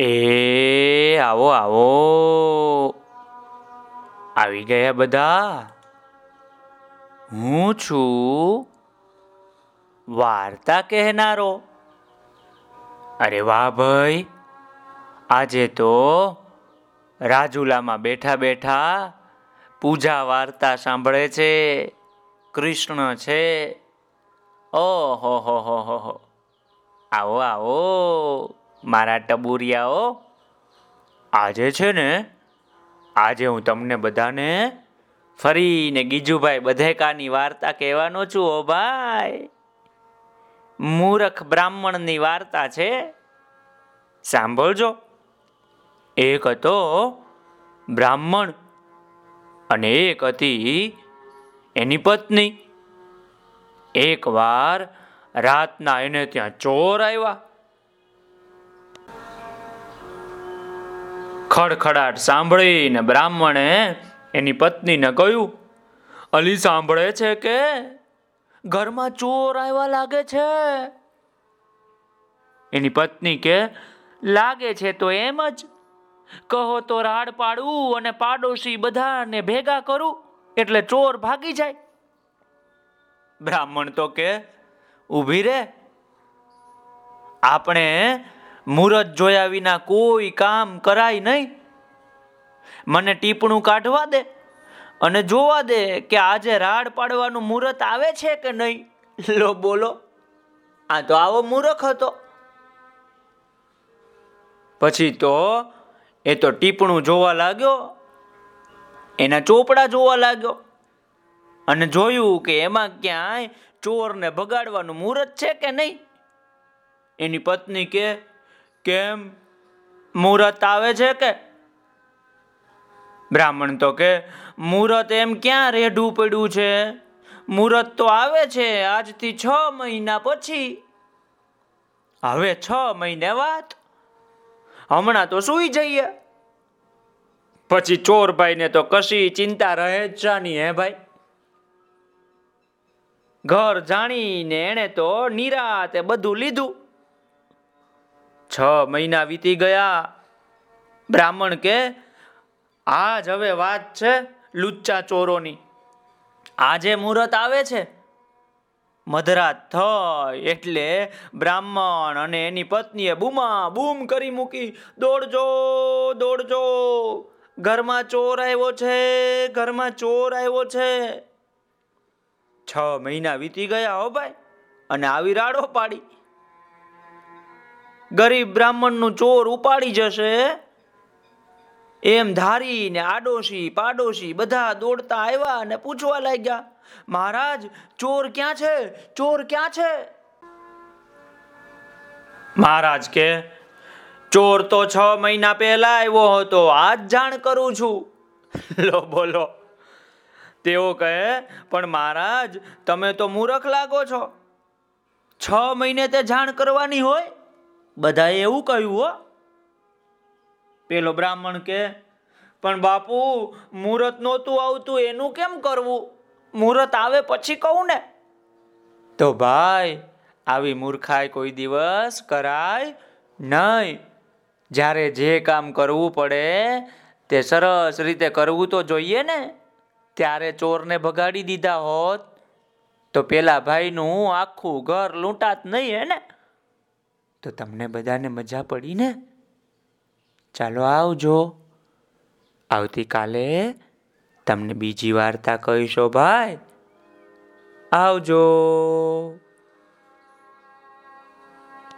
એ, આવો આવો. આવી ગયા બધા. હું છું વાર્તા કહેનારો. અરે વાહ ભાઈ, આજે તો રાજુલામાં બેઠા બેઠા પૂજા વાર્તા સાંભળે છે, કૃષ્ણ છે. ઓહો, હો હો હો આવો આવો. મારા ટબુરિયાઓ, આજે છે ને, આજે હું તમને બધાને ફરીને ગીજુભાઈ બધેકાની વાર્તા કહેવાનો છું, ઓ ભાઈ. મૂરખ બ્રાહ્મણની વાર્તા છે. સાંભળજો. એક હતો બ્રાહ્મણ અને એક હતી એની પત્ની. એકવાર રાતના એને ત્યાં ચોર આવ્યા. ખડખડાટ સાંભળીને બ્રાહ્મણે એની પત્નીને કહ્યું, અલી સાંભળે છે કે ઘરમાં ચોર આવ્યા લાગે છે? એની પત્ની કે, લાગે છે તો એમ જ. કહો તો રાડ પાડવું અને પાડોશી બધાને ભેગા કરું એટલે ચોર ભાગી જાય. બ્રાહ્મણ તો કે, ઊભી રે. આપણે મુહૂર્ત જોયા વિના કોઈ કામ કરાય નહીં. મને ટીપણું કાઢવા દે અને જોવા દે કે આજે રાડ પાડવાનું મુહૂર્ત આવે છે કે નહીં. લો, બોલો. આ તો આવો મૂર્ખ હતો. પછી તો એ તો ટીપણું જોવા લાગ્યો, એના ચોપડા જોવા લાગ્યો અને જોયું કે એમાં ક્યાંય ચોરને ભગાડવાનું મુહૂર્ત છે કે નહીં. એની પત્ની કે કેમ મુહૂર્ત આવે છે કે? બ્રાહ્મણ તો કે, મુહૂર્ત એમ ક્યાં રેઢું પડ્યું છે? મુહૂર્ત તો આવે છે આજથી છ મહિના પછી. હવે છ મહિને વાત? હમણાં તો સુઈ જઈએ. પછી ચોરભાઈને તો કશી ચિંતા રહે જ જાની હે ભાઈ. ઘર જાણીને એને તો નિરાતે બધું લીધું. છ મહિના વીતી ગયા. બ્રાહ્મણ કે, આજ હવે વાત છે લુચ્ચા ચોરોની. આજે મુહૂર્ત આવે છે. મધરાત થઈ એટલે બ્રાહ્મણ અને એની પત્નીએ બૂમા બૂમ કરી મૂકી, દોડજો દોડજો. ઘરમાં ચોર આવ્યો છે, ઘરમાં ચોર આવ્યો છે. છ મહિના વીતી ગયા હો ભાઈ, અને આવી રાડો પાડી. ગરીબ બ્રાહ્મણનું ચોર ઉપાડી જશે? એમ ધારીને આડોશી, પાડોશી બધા દોડતા આવ્યા અને પૂછવા લાગ્યા, મહારાજ, ચોર ક્યાં છે? ચોર ક્યાં છે? મહારાજ કે, ચોર તો છ મહિના પહેલા આવ્યો હતો, આજ જાણ કરું છું. લો, બોલો. તેઓ કહે, પણ મહારાજ, તમે તો મૂરખ લાગો છો. છ મહિને તે જાણ કરવાની હોય? બધાએ એવું કહ્યું, હો. પેલો બ્રાહ્મણ કે, પણ બાપુ, મુહૂર્ત નહોતું આવતું, એનું કેમ કરવું? મુહૂર્ત આવે પછી કહું ને. તો ભાઈ, આવી મૂર્ખાઈ કોઈ દિવસ કરાય નહીં. જ્યારે જે કામ કરવું પડે, તે સરસ રીતે કરવું તો જોઈએ ને. ત્યારે ચોરને ભગાડી દીધા હોત, તો પેલા ભાઈનું આખું ઘર લૂંટાત નહીં, હે ને? તો તમને બધાને મજા પડી ને? ચાલો આવજો. આવતીકાલે તમને બીજી વાર્તા કહીશો ભાઈ. આવજો.